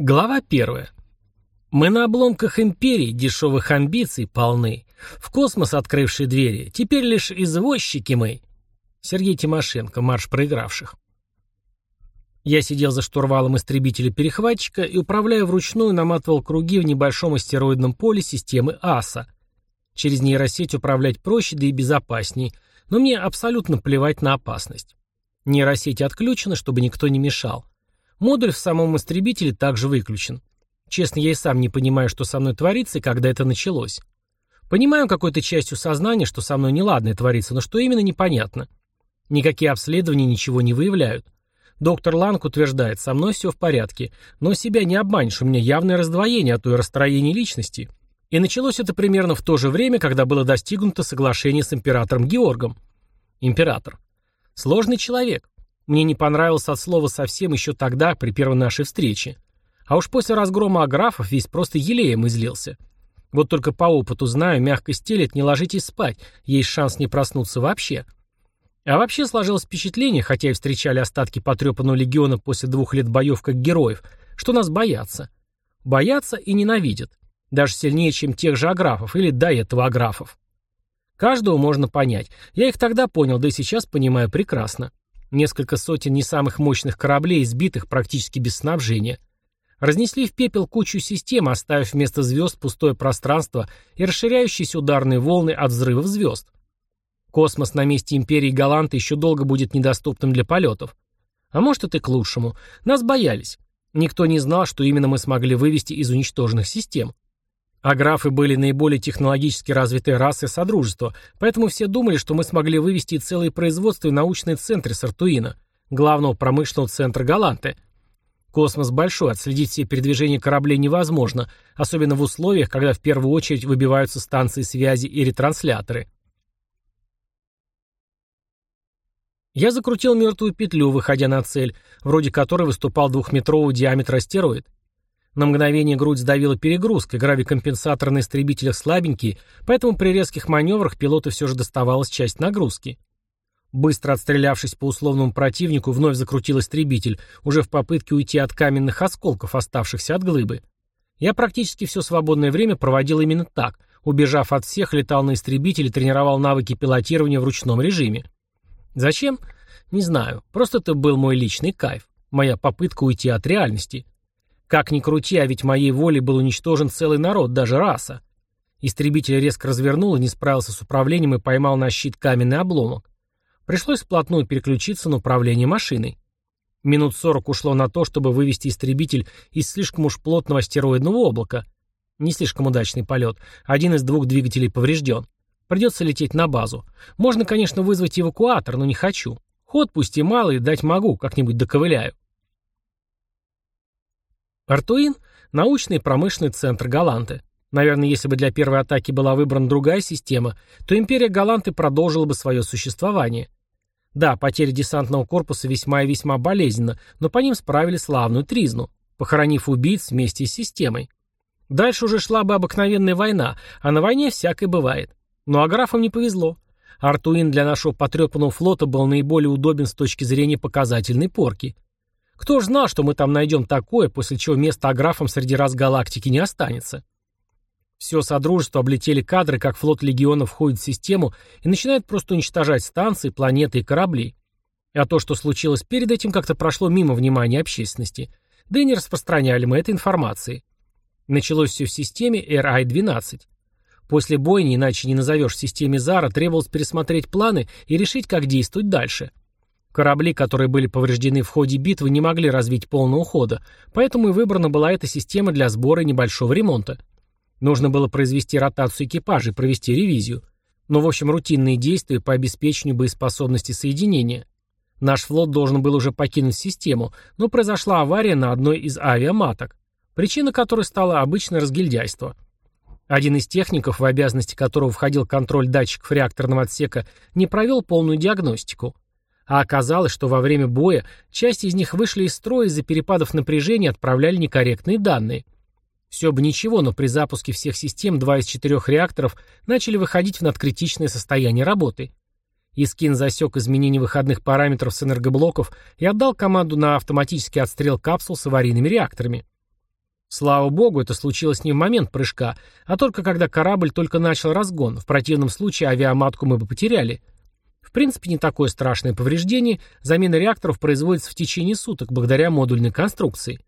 Глава первая. Мы на обломках империи, дешевых амбиций полны. В космос открывшие двери, теперь лишь извозчики мы. Сергей Тимошенко, марш проигравших. Я сидел за штурвалом истребителя-перехватчика и, управляя вручную, наматывал круги в небольшом астероидном поле системы АСА. Через нейросеть управлять проще, да и безопасней, но мне абсолютно плевать на опасность. Нейросеть отключена, чтобы никто не мешал. Модуль в самом истребителе также выключен. Честно, я и сам не понимаю, что со мной творится и когда это началось. Понимаю какой-то частью сознания, что со мной неладное творится, но что именно непонятно. Никакие обследования ничего не выявляют. Доктор Ланг утверждает, со мной все в порядке, но себя не обманешь, у меня явное раздвоение, а то и расстроение личности. И началось это примерно в то же время, когда было достигнуто соглашение с императором Георгом. Император. Сложный человек. Мне не понравился от слова совсем еще тогда, при первой нашей встрече. А уж после разгрома аграфов весь просто елеем излился. Вот только по опыту знаю, мягко стелет, не ложитесь спать, есть шанс не проснуться вообще. А вообще сложилось впечатление, хотя и встречали остатки потрепанного легиона после двух лет боев как героев, что нас боятся. Боятся и ненавидят. Даже сильнее, чем тех же аграфов или до этого аграфов. Каждого можно понять. Я их тогда понял, да и сейчас понимаю прекрасно. Несколько сотен не самых мощных кораблей, сбитых практически без снабжения. Разнесли в пепел кучу систем, оставив вместо звезд пустое пространство и расширяющиеся ударные волны от взрывов звезд. Космос на месте империи Галанта еще долго будет недоступным для полетов. А может это к лучшему. Нас боялись. Никто не знал, что именно мы смогли вывести из уничтоженных систем. А графы были наиболее технологически развитой расой Содружества, поэтому все думали, что мы смогли вывести целые производства и научные центры Сартуина, главного промышленного центра Галанты. Космос большой, отследить все передвижения кораблей невозможно, особенно в условиях, когда в первую очередь выбиваются станции связи и ретрансляторы. Я закрутил мертвую петлю, выходя на цель, вроде которой выступал двухметрового диаметра астероид. На мгновение грудь сдавила перегрузкой, гравикомпенсаторы на истребителях слабенькие, поэтому при резких маневрах пилоту все же доставалась часть нагрузки. Быстро отстрелявшись по условному противнику, вновь закрутил истребитель, уже в попытке уйти от каменных осколков, оставшихся от глыбы. Я практически все свободное время проводил именно так, убежав от всех, летал на истребителе, тренировал навыки пилотирования в ручном режиме. Зачем? Не знаю, просто это был мой личный кайф, моя попытка уйти от реальности. Как ни крути, а ведь моей волей был уничтожен целый народ, даже раса. Истребитель резко развернул и не справился с управлением и поймал на щит каменный обломок. Пришлось вплотную переключиться на управление машиной. Минут сорок ушло на то, чтобы вывести истребитель из слишком уж плотного астероидного облака. Не слишком удачный полет. Один из двух двигателей поврежден. Придется лететь на базу. Можно, конечно, вызвать эвакуатор, но не хочу. Ход пусть и малый, дать могу, как-нибудь доковыляю. Артуин – научный и промышленный центр Галанты. Наверное, если бы для первой атаки была выбрана другая система, то империя Галанты продолжила бы свое существование. Да, потеря десантного корпуса весьма и весьма болезненна, но по ним справили славную тризну, похоронив убийц вместе с системой. Дальше уже шла бы обыкновенная война, а на войне всякое бывает. Но аграфам не повезло. Артуин для нашего потрепанного флота был наиболее удобен с точки зрения показательной порки – кто ж знал, что мы там найдем такое, после чего места аграфам среди раз галактики не останется? Все Содружество облетели кадры, как флот Легиона входит в систему и начинает просто уничтожать станции, планеты и корабли. А то, что случилось перед этим, как-то прошло мимо внимания общественности. Да и не распространяли мы этой информации. Началось все в системе RI-12. После бойни, иначе не назовешь в системе Зара, требовалось пересмотреть планы и решить, как действовать дальше. Корабли, которые были повреждены в ходе битвы, не могли развить полного хода, поэтому и выбрана была эта система для сбора небольшого ремонта. Нужно было произвести ротацию экипажей, провести ревизию. Но, в общем, рутинные действия по обеспечению боеспособности соединения. Наш флот должен был уже покинуть систему, но произошла авария на одной из авиаматок, причина которой стала обычное разгильдяйство. Один из техников, в обязанности которого входил контроль датчиков реакторного отсека, не провел полную диагностику – а оказалось, что во время боя часть из них вышли из строя из-за перепадов напряжения и отправляли некорректные данные. Все бы ничего, но при запуске всех систем два из четырех реакторов начали выходить в надкритичное состояние работы. Искин засек изменение выходных параметров с энергоблоков и отдал команду на автоматический отстрел капсул с аварийными реакторами. Слава богу, это случилось не в момент прыжка, а только когда корабль только начал разгон. В противном случае авиаматку мы бы потеряли. В принципе, не такое страшное повреждение. Замена реакторов производится в течение суток благодаря модульной конструкции.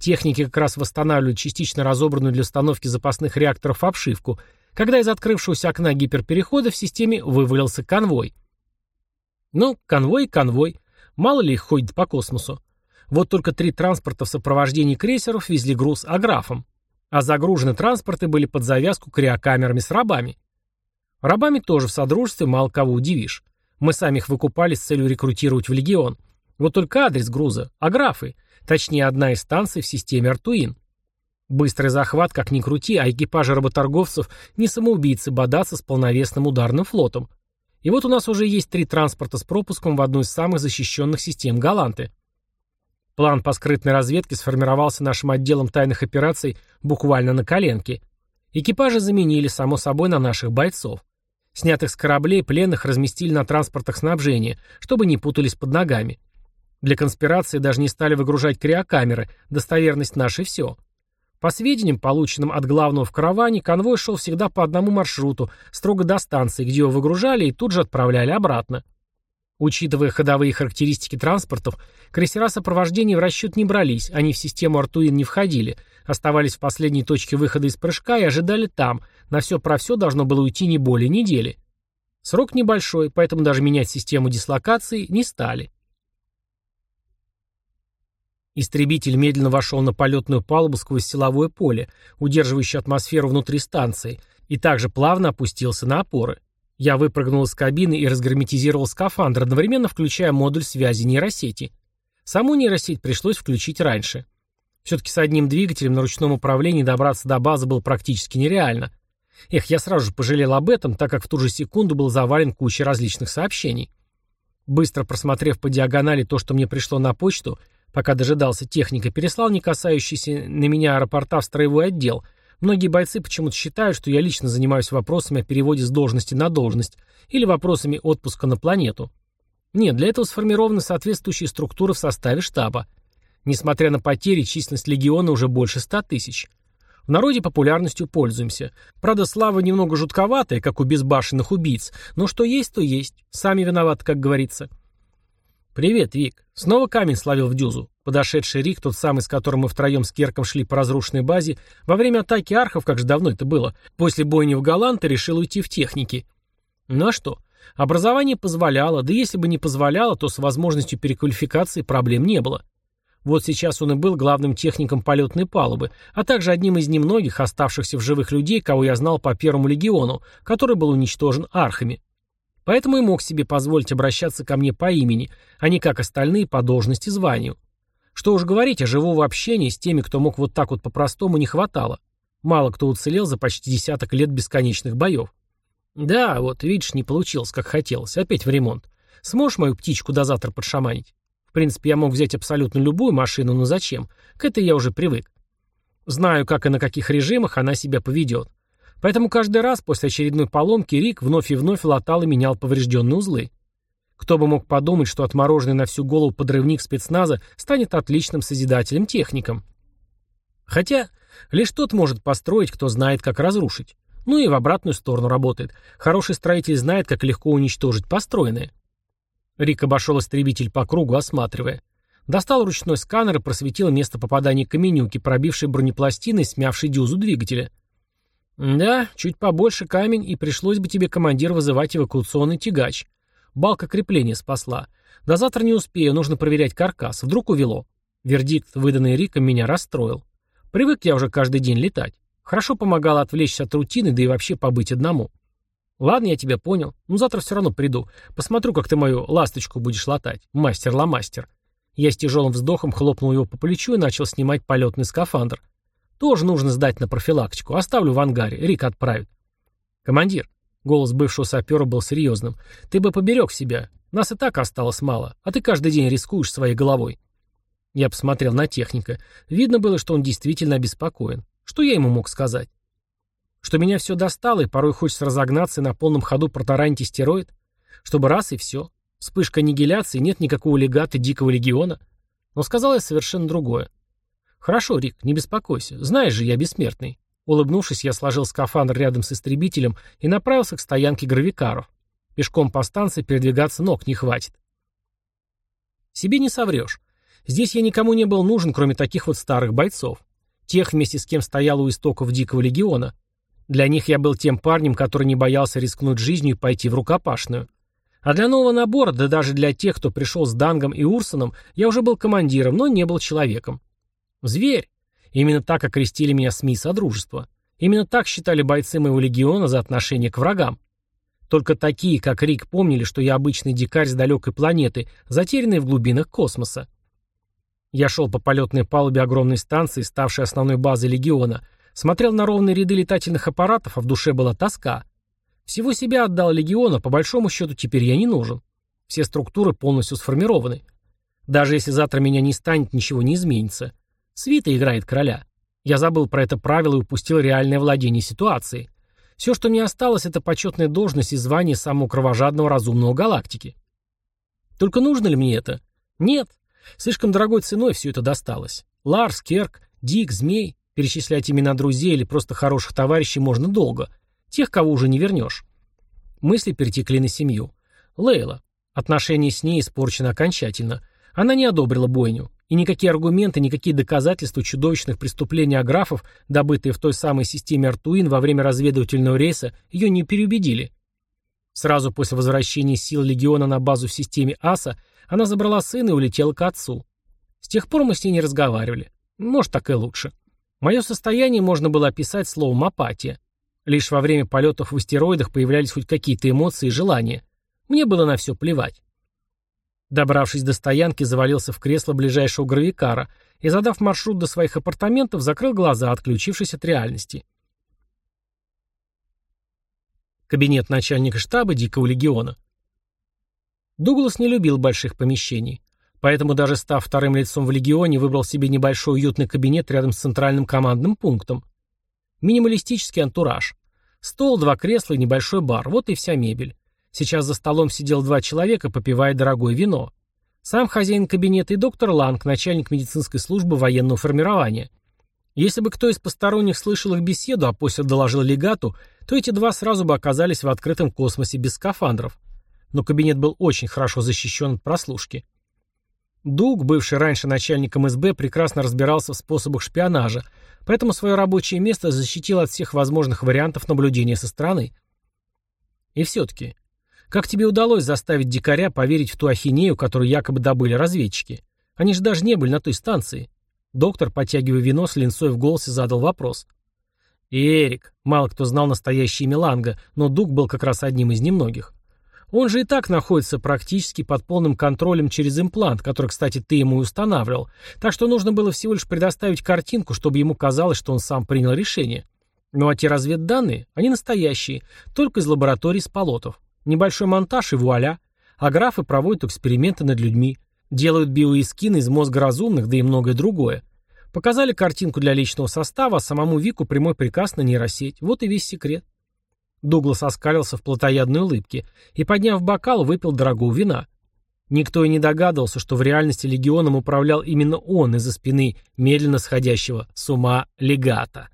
Техники как раз восстанавливают частично разобранную для установки запасных реакторов обшивку, когда из открывшегося окна гиперперехода в системе вывалился конвой. Ну, конвой конвой. Мало ли их ходит по космосу. Вот только три транспорта в сопровождении крейсеров везли груз аграфом. А загружены транспорты были под завязку криокамерами с рабами. Рабами тоже в содружестве мало кого удивишь. Мы сами их выкупали с целью рекрутировать в легион. Вот только адрес груза – аграфы, точнее одна из станций в системе Артуин. Быстрый захват, как ни крути, а экипажи работорговцев не самоубийцы бодаться с полновесным ударным флотом. И вот у нас уже есть три транспорта с пропуском в одну из самых защищенных систем Галанты. План по скрытной разведке сформировался нашим отделом тайных операций буквально на коленке. Экипажи заменили, само собой, на наших бойцов. Снятых с кораблей пленных разместили на транспортах снабжения, чтобы не путались под ногами. Для конспирации даже не стали выгружать криокамеры, достоверность нашей все. По сведениям, полученным от главного в караване, конвой шел всегда по одному маршруту, строго до станции, где его выгружали и тут же отправляли обратно. Учитывая ходовые характеристики транспортов, крейсера сопровождения в расчет не брались, они в систему Артуин не входили, оставались в последней точке выхода из прыжка и ожидали там, на все про все должно было уйти не более недели. Срок небольшой, поэтому даже менять систему дислокации не стали. Истребитель медленно вошел на полетную палубу сквозь силовое поле, удерживающее атмосферу внутри станции, и также плавно опустился на опоры. Я выпрыгнул из кабины и разгерметизировал скафандр, одновременно включая модуль связи нейросети. Саму нейросеть пришлось включить раньше. Все-таки с одним двигателем на ручном управлении добраться до базы было практически нереально. Эх, я сразу же пожалел об этом, так как в ту же секунду был завален кучей различных сообщений. Быстро просмотрев по диагонали то, что мне пришло на почту, пока дожидался техника, переслал не касающийся на меня аэропорта в строевой отдел. Многие бойцы почему-то считают, что я лично занимаюсь вопросами о переводе с должности на должность или вопросами отпуска на планету. Нет, для этого сформированы соответствующие структуры в составе штаба. Несмотря на потери, численность легиона уже больше ста тысяч. В народе популярностью пользуемся. Правда, слава немного жутковатая, как у безбашенных убийц, но что есть, то есть. Сами виноваты, как говорится. «Привет, Вик. Снова камень словил в дюзу». Подошедший Рик, тот самый, с которым мы втроем с Керком шли по разрушенной базе, во время атаки архов, как же давно это было, после бойни в Галанте решил уйти в техники. Ну а что? Образование позволяло, да если бы не позволяло, то с возможностью переквалификации проблем не было. Вот сейчас он и был главным техником полетной палубы, а также одним из немногих оставшихся в живых людей, кого я знал по Первому легиону, который был уничтожен архами. Поэтому и мог себе позволить обращаться ко мне по имени, а не как остальные по должности званию. Что уж говорить, а живого общения с теми, кто мог вот так вот по-простому, не хватало. Мало кто уцелел за почти десяток лет бесконечных боев. Да, вот, видишь, не получилось, как хотелось. Опять в ремонт. Сможешь мою птичку до завтра подшаманить? В принципе, я мог взять абсолютно любую машину, но зачем? К этой я уже привык. Знаю, как и на каких режимах она себя поведет. Поэтому каждый раз после очередной поломки Рик вновь и вновь латал и менял поврежденные узлы. Кто бы мог подумать, что отмороженный на всю голову подрывник спецназа станет отличным созидателем-техником. Хотя, лишь тот может построить, кто знает, как разрушить. Ну и в обратную сторону работает. Хороший строитель знает, как легко уничтожить построенное. Рик обошел истребитель по кругу, осматривая. Достал ручной сканер и просветил место попадания каменюки, пробившей бронепластины и смявшей дюзу двигателя. «Да, чуть побольше камень, и пришлось бы тебе, командир, вызывать эвакуационный тягач. Балка крепления спасла. До завтра не успею, нужно проверять каркас. Вдруг увело». Вердикт, выданный Риком, меня расстроил. Привык я уже каждый день летать. Хорошо помогало отвлечься от рутины, да и вообще побыть одному. Ладно, я тебя понял. Ну, завтра все равно приду. Посмотрю, как ты мою ласточку будешь латать. Мастер-ломастер. Я с тяжелым вздохом хлопнул его по плечу и начал снимать полетный скафандр. Тоже нужно сдать на профилактику. Оставлю в ангаре. Рик отправит. Командир. Голос бывшего сапера был серьезным. Ты бы поберег себя. Нас и так осталось мало. А ты каждый день рискуешь своей головой. Я посмотрел на техника. Видно было, что он действительно обеспокоен. Что я ему мог сказать? Что меня все достало, и порой хочется разогнаться и на полном ходу протаранить стероид? Чтобы раз и все. Вспышка аннигиляции, нет никакого легата Дикого Легиона. Но сказал я совершенно другое. «Хорошо, Рик, не беспокойся. Знаешь же, я бессмертный». Улыбнувшись, я сложил скафандр рядом с истребителем и направился к стоянке гравикаров. Пешком по станции передвигаться ног не хватит. Себе не соврешь. Здесь я никому не был нужен, кроме таких вот старых бойцов. Тех, вместе с кем стоял у истоков Дикого Легиона. Для них я был тем парнем, который не боялся рискнуть жизнью и пойти в рукопашную. А для нового набора, да даже для тех, кто пришел с Дангом и Урсоном, я уже был командиром, но не был человеком. Зверь. Именно так окрестили меня СМИ Содружества. Именно так считали бойцы моего легиона за отношение к врагам. Только такие, как Рик, помнили, что я обычный дикарь с далекой планеты, затерянный в глубинах космоса. Я шел по полетной палубе огромной станции, ставшей основной базой легиона, смотрел на ровные ряды летательных аппаратов, а в душе была тоска. Всего себя отдал легиону, по большому счету теперь я не нужен. Все структуры полностью сформированы. Даже если завтра меня не станет, ничего не изменится. Свита играет короля. Я забыл про это правило и упустил реальное владение ситуацией. Все, что мне осталось, это почетная должность и звание самого кровожадного разумного галактики. Только нужно ли мне это? Нет. Слишком дорогой ценой все это досталось. Ларс, Керк, Дик, Змей. Перечислять имена друзей или просто хороших товарищей можно долго. Тех, кого уже не вернешь. Мысли перетекли на семью. Лейла. Отношения с ней испорчены окончательно. Она не одобрила бойню. И никакие аргументы, никакие доказательства чудовищных преступлений аграфов, добытые в той самой системе Артуин во время разведывательного рейса, ее не переубедили. Сразу после возвращения сил Легиона на базу в системе АСА она забрала сына и улетела к отцу. С тех пор мы с ней не разговаривали. Может, так и лучше. Мое состояние можно было описать словом апатия. Лишь во время полетов в астероидах появлялись хоть какие-то эмоции и желания. Мне было на все плевать. Добравшись до стоянки, завалился в кресло ближайшего гравикара и, задав маршрут до своих апартаментов, закрыл глаза, отключившись от реальности. Кабинет начальника штаба Дикого легиона. Дуглас не любил больших помещений, поэтому даже став вторым лицом в легионе, выбрал себе небольшой уютный кабинет рядом с центральным командным пунктом. Минималистический антураж. Стол, два кресла и небольшой бар. Вот и вся мебель. Сейчас за столом сидел два человека, попивая дорогое вино. Сам хозяин кабинета и доктор Ланг, начальник медицинской службы военного формирования. Если бы кто из посторонних слышал их беседу, а после доложил легату, то эти два сразу бы оказались в открытом космосе без скафандров. Но кабинет был очень хорошо защищен от прослушки. Дуг, бывший раньше начальником СБ, прекрасно разбирался в способах шпионажа, поэтому свое рабочее место защитил от всех возможных вариантов наблюдения со стороны. И все-таки, как тебе удалось заставить дикаря поверить в ту ахинею, которую якобы добыли разведчики? Они же даже не были на той станции. Доктор, подтягивая вино, с линцой в голосе задал вопрос. Эрик. Мало кто знал настоящее имя Ланга, но Дуг был как раз одним из немногих. Он же и так находится практически под полным контролем через имплант, который, кстати, ты ему и устанавливал. Так что нужно было всего лишь предоставить картинку, чтобы ему казалось, что он сам принял решение. Ну а те разведданные, они настоящие, только из лабораторий с полотов. Небольшой монтаж и вуаля. А графы проводят эксперименты над людьми. Делают биоискины из мозга разумных, да и многое другое. Показали картинку для личного состава, а самому Вику прямой приказ на нейросеть. Вот и весь секрет. Дуглас оскалился в плотоядной улыбке и, подняв бокал, выпил дорогого вина. Никто и не догадывался, что в реальности легионом управлял именно он из-за спины медленно сходящего с ума легата.